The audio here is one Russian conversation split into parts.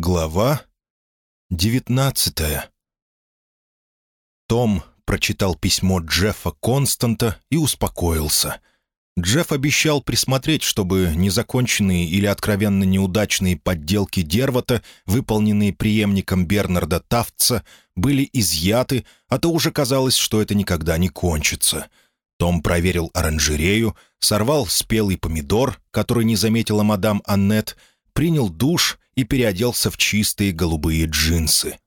Глава девятнадцатая Том прочитал письмо Джеффа Константа и успокоился. Джефф обещал присмотреть, чтобы незаконченные или откровенно неудачные подделки Дервата, выполненные преемником Бернарда Тафтса, были изъяты, а то уже казалось, что это никогда не кончится. Том проверил оранжерею, сорвал спелый помидор, который не заметила мадам Аннет, принял душ и переоделся в чистые голубые джинсы.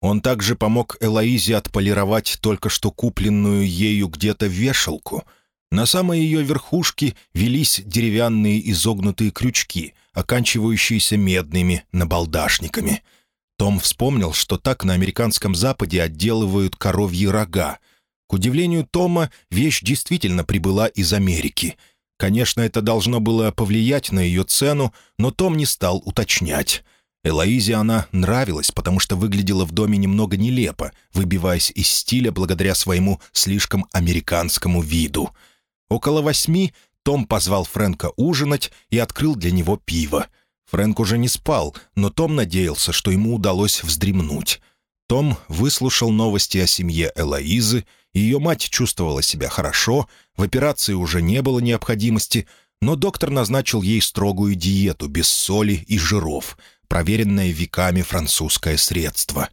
Он также помог Элоизе отполировать только что купленную ею где-то вешалку. На самой ее верхушке велись деревянные изогнутые крючки, оканчивающиеся медными набалдашниками. Том вспомнил, что так на американском западе отделывают коровьи рога. К удивлению Тома, вещь действительно прибыла из Америки — Конечно, это должно было повлиять на ее цену, но Том не стал уточнять. Элоизе она нравилась, потому что выглядела в доме немного нелепо, выбиваясь из стиля благодаря своему слишком американскому виду. Около восьми Том позвал Фрэнка ужинать и открыл для него пиво. Фрэнк уже не спал, но Том надеялся, что ему удалось вздремнуть. Том выслушал новости о семье Элоизы, ее мать чувствовала себя хорошо, в операции уже не было необходимости, но доктор назначил ей строгую диету без соли и жиров, проверенное веками французское средство.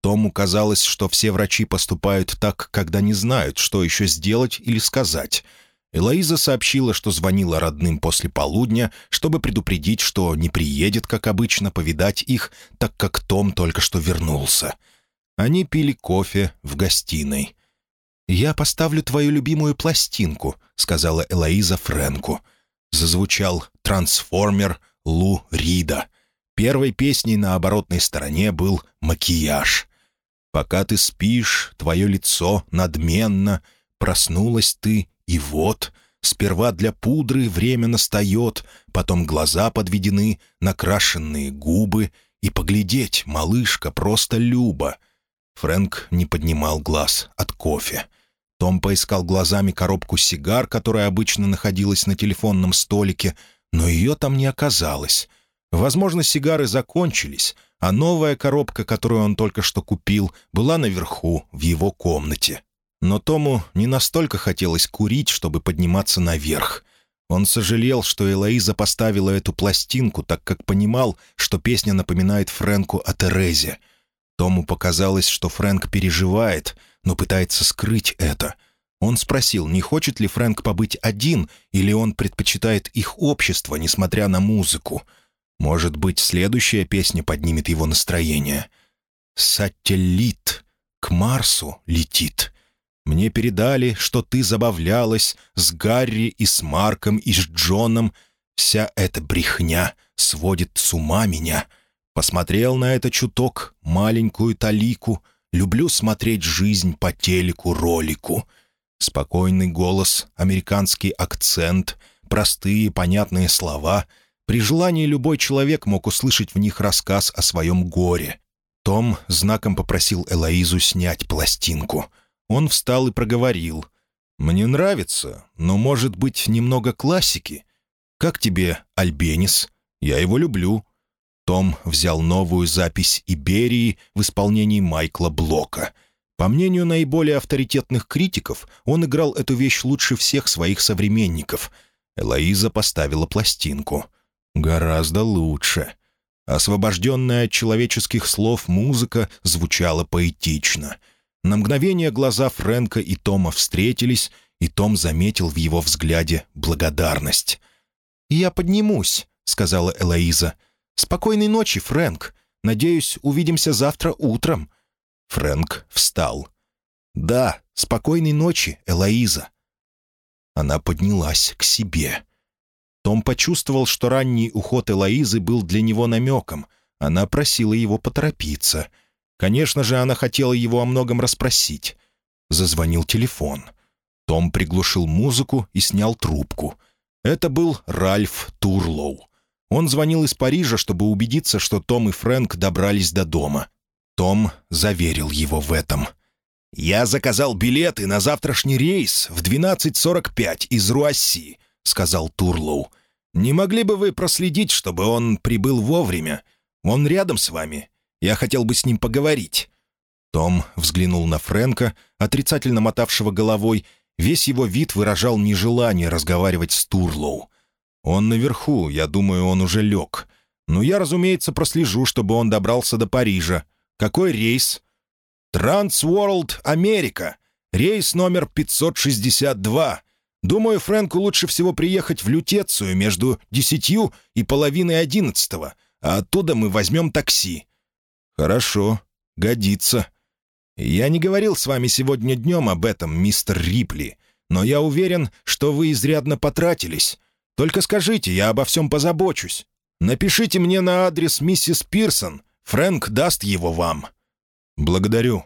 Тому казалось, что все врачи поступают так, когда не знают, что еще сделать или сказать. Элоиза сообщила, что звонила родным после полудня, чтобы предупредить, что не приедет, как обычно, повидать их, так как Том только что вернулся. Они пили кофе в гостиной. «Я поставлю твою любимую пластинку», — сказала Элоиза Фрэнку. Зазвучал «Трансформер» Лу Рида. Первой песней на оборотной стороне был «Макияж». «Пока ты спишь, твое лицо надменно, проснулась ты, и вот...» Сперва для пудры время настает, потом глаза подведены, накрашенные губы, и поглядеть, малышка, просто люба — Фрэнк не поднимал глаз от кофе. Том поискал глазами коробку сигар, которая обычно находилась на телефонном столике, но ее там не оказалось. Возможно, сигары закончились, а новая коробка, которую он только что купил, была наверху, в его комнате. Но Тому не настолько хотелось курить, чтобы подниматься наверх. Он сожалел, что Элоиза поставила эту пластинку, так как понимал, что песня напоминает Фрэнку о Терезе — Тому показалось, что Фрэнк переживает, но пытается скрыть это. Он спросил, не хочет ли Фрэнк побыть один, или он предпочитает их общество, несмотря на музыку. Может быть, следующая песня поднимет его настроение. «Сателлит к Марсу летит. Мне передали, что ты забавлялась с Гарри и с Марком и с Джоном. Вся эта брехня сводит с ума меня». Посмотрел на это чуток, маленькую талику. Люблю смотреть жизнь по телеку-ролику. Спокойный голос, американский акцент, простые понятные слова. При желании любой человек мог услышать в них рассказ о своем горе. Том знаком попросил Элоизу снять пластинку. Он встал и проговорил. «Мне нравится, но, может быть, немного классики. Как тебе Альбенис? Я его люблю. Том взял новую запись «Иберии» в исполнении Майкла Блока. По мнению наиболее авторитетных критиков, он играл эту вещь лучше всех своих современников. Элоиза поставила пластинку. Гораздо лучше. Освобожденная от человеческих слов музыка звучала поэтично. На мгновение глаза Фрэнка и Тома встретились, и Том заметил в его взгляде благодарность. «Я поднимусь», — сказала Элоиза. «Спокойной ночи, Фрэнк. Надеюсь, увидимся завтра утром». Фрэнк встал. «Да, спокойной ночи, Элоиза». Она поднялась к себе. Том почувствовал, что ранний уход Элоизы был для него намеком. Она просила его поторопиться. Конечно же, она хотела его о многом расспросить. Зазвонил телефон. Том приглушил музыку и снял трубку. Это был Ральф Турлоу. Он звонил из Парижа, чтобы убедиться, что Том и Фрэнк добрались до дома. Том заверил его в этом. «Я заказал билеты на завтрашний рейс в 12.45 из Руасси», — сказал Турлоу. «Не могли бы вы проследить, чтобы он прибыл вовремя? Он рядом с вами. Я хотел бы с ним поговорить». Том взглянул на Фрэнка, отрицательно мотавшего головой. Весь его вид выражал нежелание разговаривать с Турлоу. «Он наверху, я думаю, он уже лег. Но я, разумеется, прослежу, чтобы он добрался до Парижа. Какой рейс?» «Трансворлд Америка. Рейс номер 562. Думаю, Фрэнку лучше всего приехать в Лютецию между десятью и половиной одиннадцатого, а оттуда мы возьмем такси». «Хорошо, годится. Я не говорил с вами сегодня днем об этом, мистер Рипли, но я уверен, что вы изрядно потратились. Только скажите, я обо всем позабочусь. Напишите мне на адрес миссис Пирсон. Фрэнк даст его вам». «Благодарю.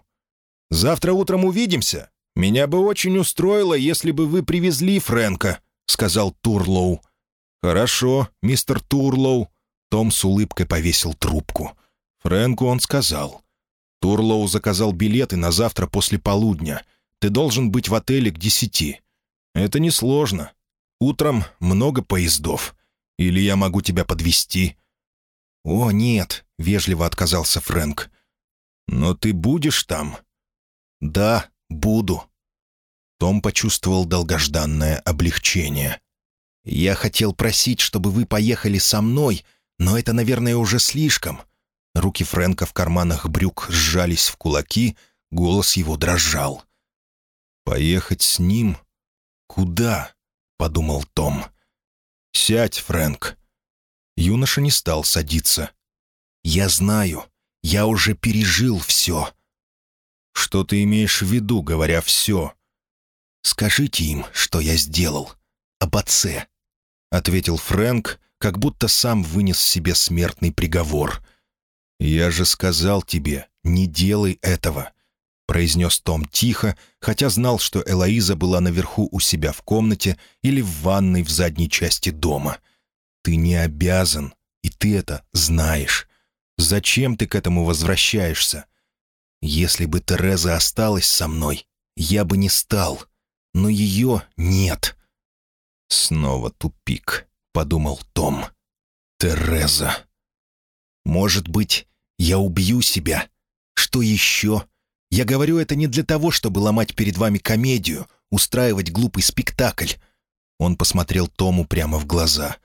Завтра утром увидимся. Меня бы очень устроило, если бы вы привезли Фрэнка», — сказал Турлоу. «Хорошо, мистер Турлоу». Том с улыбкой повесил трубку. Фрэнку он сказал. «Турлоу заказал билеты на завтра после полудня. Ты должен быть в отеле к десяти. Это несложно. Утром много поездов. Или я могу тебя подвести. «О, нет», — вежливо отказался Фрэнк. «Но ты будешь там?» «Да, буду». Том почувствовал долгожданное облегчение. «Я хотел просить, чтобы вы поехали со мной, но это, наверное, уже слишком». Руки Фрэнка в карманах брюк сжались в кулаки, голос его дрожал. «Поехать с ним? Куда?» — подумал Том. «Сядь, Фрэнк». Юноша не стал садиться. «Я знаю. Я уже пережил все». «Что ты имеешь в виду, говоря «все»?» «Скажите им, что я сделал. Об отце», — ответил Фрэнк, как будто сам вынес себе смертный приговор. «Я же сказал тебе, не делай этого», — произнес Том тихо, хотя знал, что Элоиза была наверху у себя в комнате или в ванной в задней части дома. «Ты не обязан, и ты это знаешь. Зачем ты к этому возвращаешься? Если бы Тереза осталась со мной, я бы не стал, но ее нет». «Снова тупик», — подумал Том. «Тереза. Может быть, я убью себя? Что еще?» Я говорю это не для того, чтобы ломать перед вами комедию, устраивать глупый спектакль». Он посмотрел Тому прямо в глаза.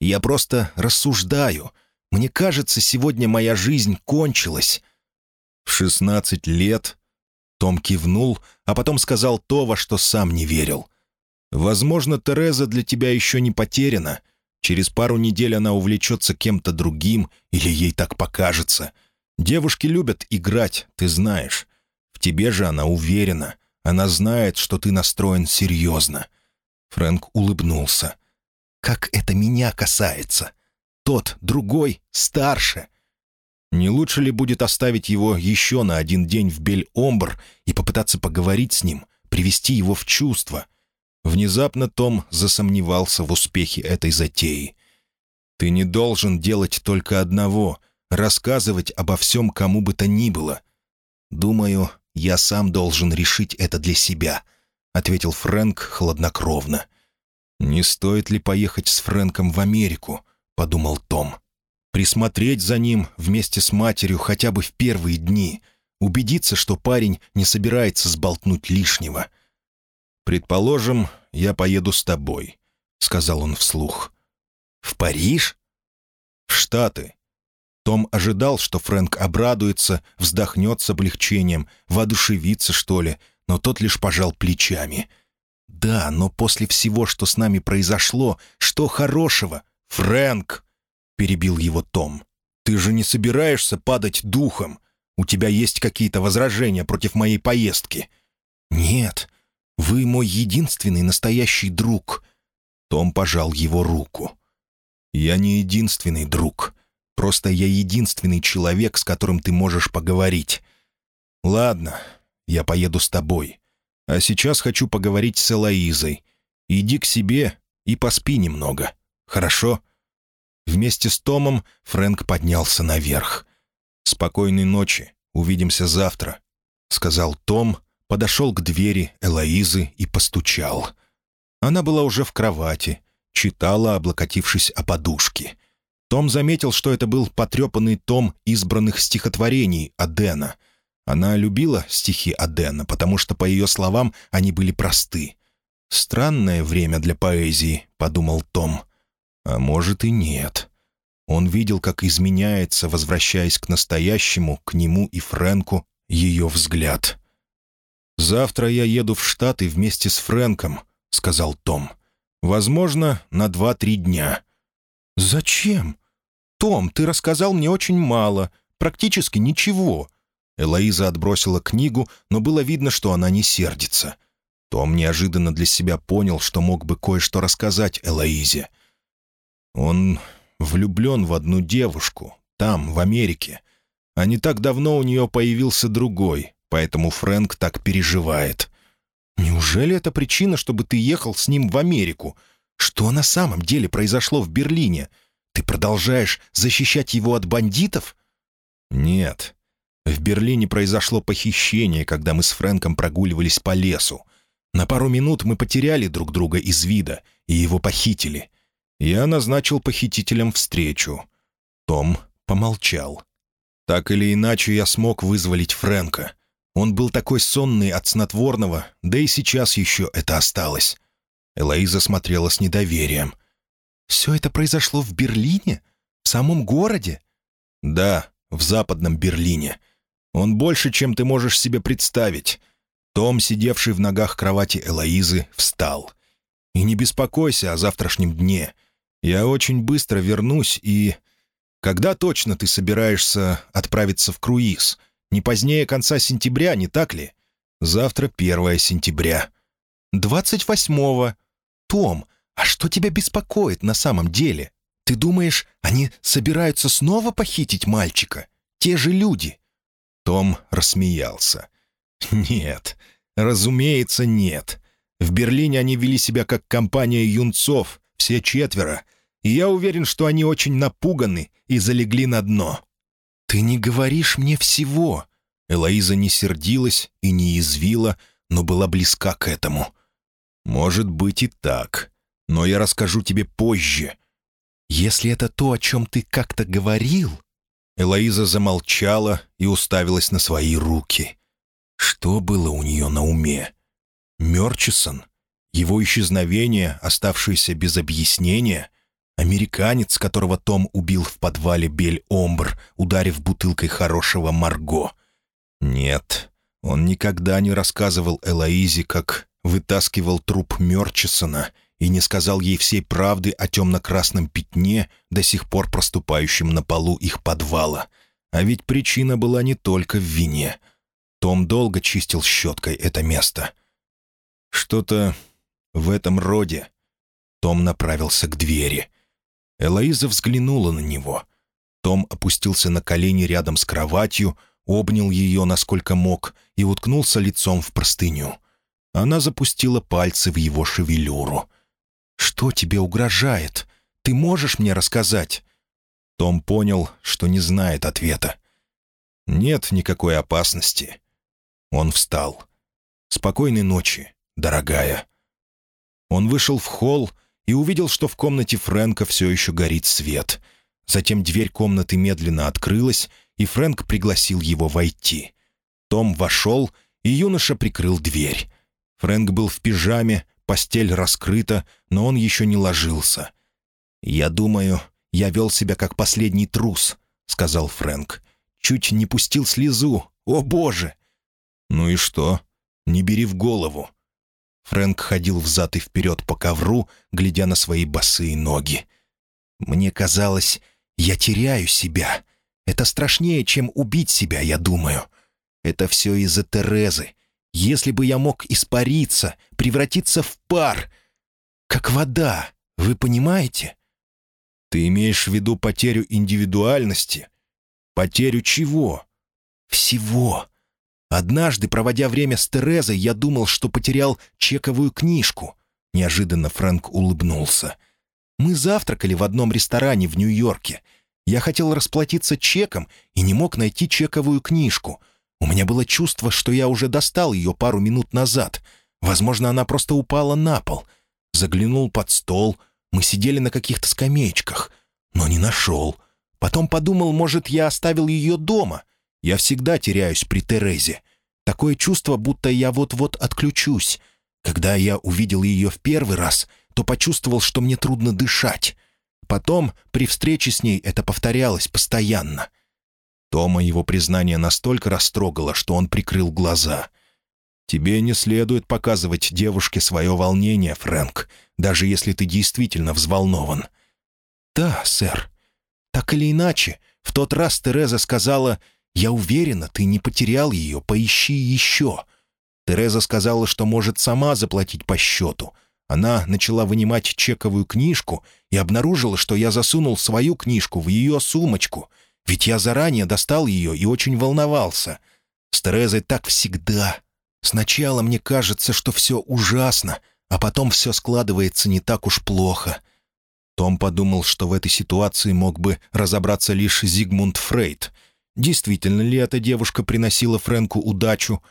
«Я просто рассуждаю. Мне кажется, сегодня моя жизнь кончилась». «В шестнадцать лет...» Том кивнул, а потом сказал то, во что сам не верил. «Возможно, Тереза для тебя еще не потеряна. Через пару недель она увлечется кем-то другим, или ей так покажется. Девушки любят играть, ты знаешь. В тебе же она уверена. Она знает, что ты настроен серьезно». Фрэнк улыбнулся. «Как это меня касается? Тот, другой, старше». Не лучше ли будет оставить его еще на один день в Бель-Омбр и попытаться поговорить с ним, привести его в чувство? Внезапно Том засомневался в успехе этой затеи. «Ты не должен делать только одного — рассказывать обо всем кому бы то ни было. Думаю, «Я сам должен решить это для себя», — ответил Фрэнк хладнокровно. «Не стоит ли поехать с Фрэнком в Америку?» — подумал Том. «Присмотреть за ним вместе с матерью хотя бы в первые дни, убедиться, что парень не собирается сболтнуть лишнего». «Предположим, я поеду с тобой», — сказал он вслух. «В Париж?» «В Штаты. Том ожидал, что Фрэнк обрадуется, вздохнет с облегчением, воодушевится, что ли, но тот лишь пожал плечами. «Да, но после всего, что с нами произошло, что хорошего? Фрэнк!» — перебил его Том. «Ты же не собираешься падать духом? У тебя есть какие-то возражения против моей поездки?» «Нет, вы мой единственный настоящий друг». Том пожал его руку. «Я не единственный друг. Просто я единственный человек, с которым ты можешь поговорить. Ладно, я поеду с тобой. А сейчас хочу поговорить с Элоизой. Иди к себе и поспи немного. Хорошо?» Вместе с Томом Фрэнк поднялся наверх. «Спокойной ночи. Увидимся завтра», — сказал Том, подошел к двери Элоизы и постучал. Она была уже в кровати, читала, облокотившись о подушки. Том заметил, что это был потрепанный том избранных стихотворений Адена. Она любила стихи Адена, потому что, по ее словам, они были просты. «Странное время для поэзии», — подумал Том. «А может и нет». Он видел, как изменяется, возвращаясь к настоящему, к нему и Фрэнку, ее взгляд. «Завтра я еду в Штаты вместе с Фрэнком», — сказал Том. «Возможно, на два-три дня». «Зачем?» «Том, ты рассказал мне очень мало, практически ничего». Элоиза отбросила книгу, но было видно, что она не сердится. Том неожиданно для себя понял, что мог бы кое-что рассказать Элоизе. Он влюблен в одну девушку, там, в Америке. А не так давно у нее появился другой, поэтому Фрэнк так переживает. Неужели это причина, чтобы ты ехал с ним в Америку? Что на самом деле произошло в Берлине? Ты продолжаешь защищать его от бандитов? Нет. В Берлине произошло похищение, когда мы с Фрэнком прогуливались по лесу. На пару минут мы потеряли друг друга из вида, и его похитили. Я назначил похитителям встречу. Том помолчал. Так или иначе, я смог вызволить Фрэнка. Он был такой сонный от снотворного, да и сейчас еще это осталось. Элоиза смотрела с недоверием. «Все это произошло в Берлине? В самом городе?» «Да, в западном Берлине. Он больше, чем ты можешь себе представить». Том, сидевший в ногах кровати Элоизы, встал. «И не беспокойся о завтрашнем дне. Я очень быстро вернусь и...» «Когда точно ты собираешься отправиться в круиз? Не позднее конца сентября, не так ли? Завтра первое сентября». «Двадцать восьмого. Том, а что тебя беспокоит на самом деле? Ты думаешь, они собираются снова похитить мальчика? Те же люди?» Том рассмеялся. «Нет, разумеется, нет. В Берлине они вели себя как компания юнцов, все четверо, и я уверен, что они очень напуганы и залегли на дно». «Ты не говоришь мне всего». Элоиза не сердилась и не извила, но была близка к этому. «Может быть и так, но я расскажу тебе позже». «Если это то, о чем ты как-то говорил...» Элоиза замолчала и уставилась на свои руки. Что было у нее на уме? Мерчисон? Его исчезновение, оставшееся без объяснения? Американец, которого Том убил в подвале Бель-Омбр, ударив бутылкой хорошего Марго. Нет, он никогда не рассказывал Элоизе, как вытаскивал труп Мерчисона и не сказал ей всей правды о темно-красном пятне, до сих пор проступающем на полу их подвала. А ведь причина была не только в вине. Том долго чистил щеткой это место. Что-то в этом роде. Том направился к двери. Элоиза взглянула на него. Том опустился на колени рядом с кроватью, обнял ее, насколько мог, и уткнулся лицом в простыню. Она запустила пальцы в его шевелюру. «Что тебе угрожает? Ты можешь мне рассказать?» Том понял, что не знает ответа. «Нет никакой опасности». Он встал. «Спокойной ночи, дорогая». Он вышел в холл и увидел, что в комнате Фрэнка все еще горит свет. Затем дверь комнаты медленно открылась, и Фрэнк пригласил его войти. Том вошел, и юноша прикрыл дверь. Фрэнк был в пижаме, постель раскрыта, но он еще не ложился. «Я думаю, я вел себя как последний трус», — сказал Фрэнк. «Чуть не пустил слезу. О, Боже!» «Ну и что? Не бери в голову. Фрэнк ходил взад и вперед по ковру, глядя на свои босые ноги. «Мне казалось, я теряю себя. Это страшнее, чем убить себя, я думаю. Это все из-за Терезы. Если бы я мог испариться, превратиться в пар, как вода, вы понимаете?» «Ты имеешь в виду потерю индивидуальности? Потерю чего?» «Всего. Однажды, проводя время с Терезой, я думал, что потерял чековую книжку. Неожиданно Фрэнк улыбнулся. «Мы завтракали в одном ресторане в Нью-Йорке. Я хотел расплатиться чеком и не мог найти чековую книжку. У меня было чувство, что я уже достал ее пару минут назад. Возможно, она просто упала на пол. Заглянул под стол. Мы сидели на каких-то скамеечках. но не нашел. Потом подумал, может, я оставил ее дома. Я всегда теряюсь при Терезе. Такое чувство, будто я вот-вот отключусь. Когда я увидел ее в первый раз, то почувствовал, что мне трудно дышать. Потом, при встрече с ней, это повторялось постоянно. Тома его признание настолько растрогало, что он прикрыл глаза. «Тебе не следует показывать девушке свое волнение, Фрэнк, даже если ты действительно взволнован». «Да, сэр. Так или иначе, в тот раз Тереза сказала, «Я уверена, ты не потерял ее, поищи еще». Тереза сказала, что может сама заплатить по счету. Она начала вынимать чековую книжку и обнаружила, что я засунул свою книжку в ее сумочку, ведь я заранее достал ее и очень волновался. С Терезой так всегда. Сначала мне кажется, что все ужасно, а потом все складывается не так уж плохо. Том подумал, что в этой ситуации мог бы разобраться лишь Зигмунд Фрейд. Действительно ли эта девушка приносила Фрэнку удачу?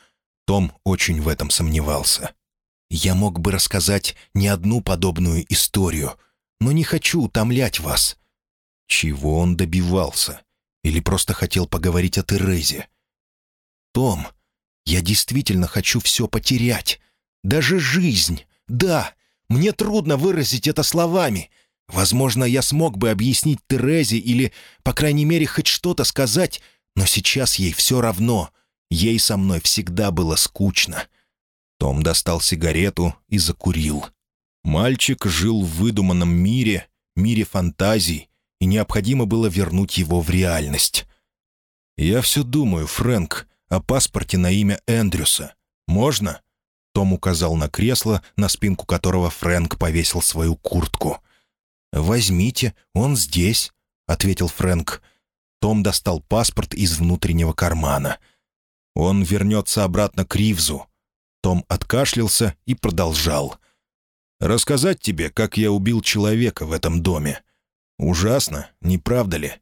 Том очень в этом сомневался. Я мог бы рассказать не одну подобную историю, но не хочу утомлять вас». Чего он добивался? Или просто хотел поговорить о Терезе? «Том, я действительно хочу все потерять. Даже жизнь. Да, мне трудно выразить это словами. Возможно, я смог бы объяснить Терезе или, по крайней мере, хоть что-то сказать, но сейчас ей все равно. Ей со мной всегда было скучно. Том достал сигарету и закурил. Мальчик жил в выдуманном мире, мире фантазий, и необходимо было вернуть его в реальность. «Я все думаю, Фрэнк, о паспорте на имя Эндрюса. Можно?» Том указал на кресло, на спинку которого Фрэнк повесил свою куртку. «Возьмите, он здесь», — ответил Фрэнк. Том достал паспорт из внутреннего кармана. «Он вернется обратно к Ривзу. Том откашлялся и продолжал. «Рассказать тебе, как я убил человека в этом доме. Ужасно, не правда ли?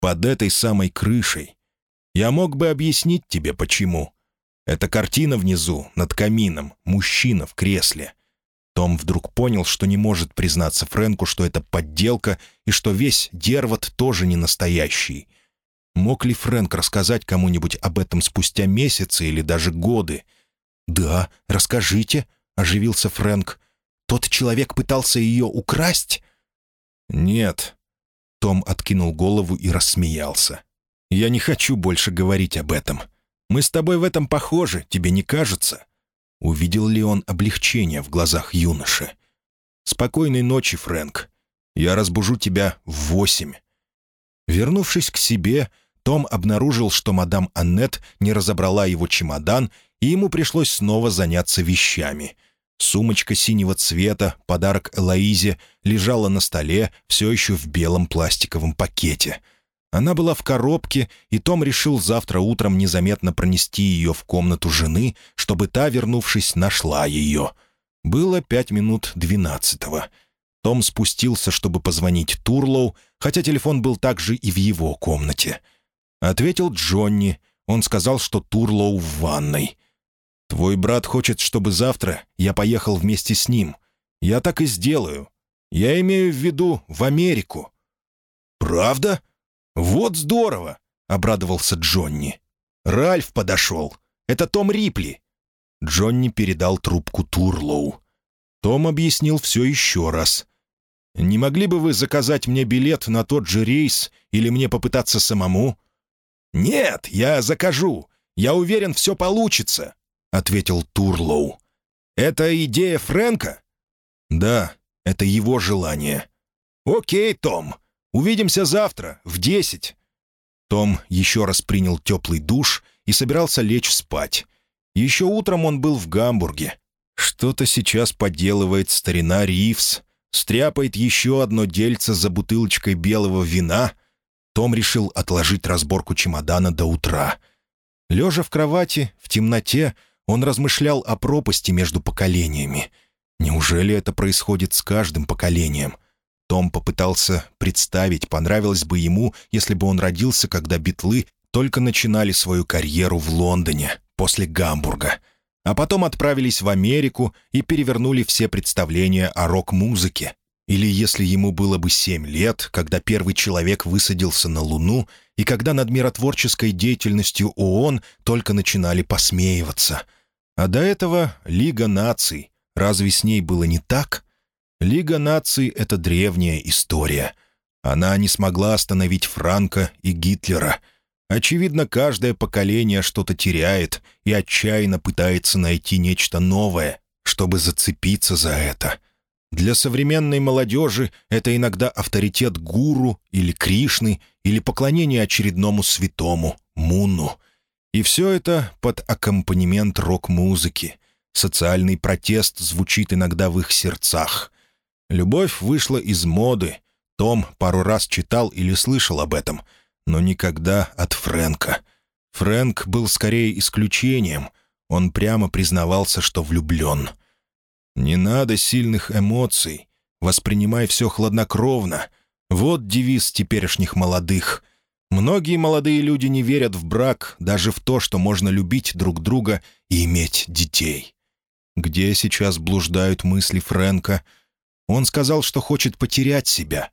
Под этой самой крышей. Я мог бы объяснить тебе, почему. Эта картина внизу, над камином, мужчина в кресле». Том вдруг понял, что не может признаться Фрэнку, что это подделка и что весь Дервот тоже не настоящий. Мог ли Фрэнк рассказать кому-нибудь об этом спустя месяцы или даже годы? «Да, расскажите», — оживился Фрэнк. «Тот человек пытался ее украсть?» «Нет». Том откинул голову и рассмеялся. «Я не хочу больше говорить об этом. Мы с тобой в этом похожи, тебе не кажется?» Увидел ли он облегчение в глазах юноши? «Спокойной ночи, Фрэнк. Я разбужу тебя в восемь». Вернувшись к себе, том обнаружил, что мадам Аннет не разобрала его чемодан и ему пришлось снова заняться вещами. Сумочка синего цвета, подарок Элоизе, лежала на столе, все еще в белом пластиковом пакете. Она была в коробке, и Том решил завтра утром незаметно пронести ее в комнату жены, чтобы та, вернувшись, нашла ее. Было пять минут двенадцатого. Том спустился, чтобы позвонить Турлоу, хотя телефон был также и в его комнате. Ответил Джонни. Он сказал, что Турлоу в ванной. Твой брат хочет, чтобы завтра я поехал вместе с ним. Я так и сделаю. Я имею в виду в Америку». «Правда? Вот здорово!» — обрадовался Джонни. «Ральф подошел. Это Том Рипли». Джонни передал трубку Турлоу. Том объяснил все еще раз. «Не могли бы вы заказать мне билет на тот же рейс или мне попытаться самому?» «Нет, я закажу. Я уверен, все получится ответил Турлоу. «Это идея Фрэнка?» «Да, это его желание». «Окей, Том. Увидимся завтра, в десять». Том еще раз принял теплый душ и собирался лечь спать. Еще утром он был в Гамбурге. Что-то сейчас поделывает старина Ривс, стряпает еще одно дельце за бутылочкой белого вина. Том решил отложить разборку чемодана до утра. Лежа в кровати, в темноте, он размышлял о пропасти между поколениями. Неужели это происходит с каждым поколением? Том попытался представить, понравилось бы ему, если бы он родился, когда битлы только начинали свою карьеру в Лондоне, после Гамбурга, а потом отправились в Америку и перевернули все представления о рок-музыке. Или если ему было бы семь лет, когда первый человек высадился на Луну, и когда над миротворческой деятельностью ООН только начинали посмеиваться. А до этого Лига наций. Разве с ней было не так? Лига наций — это древняя история. Она не смогла остановить Франка и Гитлера. Очевидно, каждое поколение что-то теряет и отчаянно пытается найти нечто новое, чтобы зацепиться за это — для современной молодежи это иногда авторитет гуру или Кришны, или поклонение очередному святому, Мунну. И все это под аккомпанемент рок-музыки. Социальный протест звучит иногда в их сердцах. Любовь вышла из моды. Том пару раз читал или слышал об этом, но никогда от Фрэнка. Фрэнк был скорее исключением. Он прямо признавался, что влюблен — «Не надо сильных эмоций. Воспринимай все хладнокровно. Вот девиз теперешних молодых. Многие молодые люди не верят в брак, даже в то, что можно любить друг друга и иметь детей. Где сейчас блуждают мысли Фрэнка? Он сказал, что хочет потерять себя.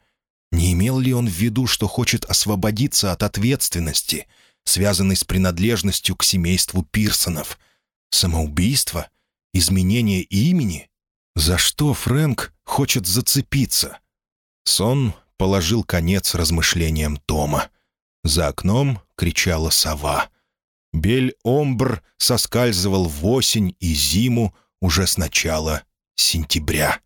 Не имел ли он в виду, что хочет освободиться от ответственности, связанной с принадлежностью к семейству Пирсонов? Самоубийство? Изменение имени? За что Фрэнк хочет зацепиться? Сон положил конец размышлениям Тома. За окном кричала сова. Бель-Омбр соскальзывал в осень и зиму уже с начала сентября.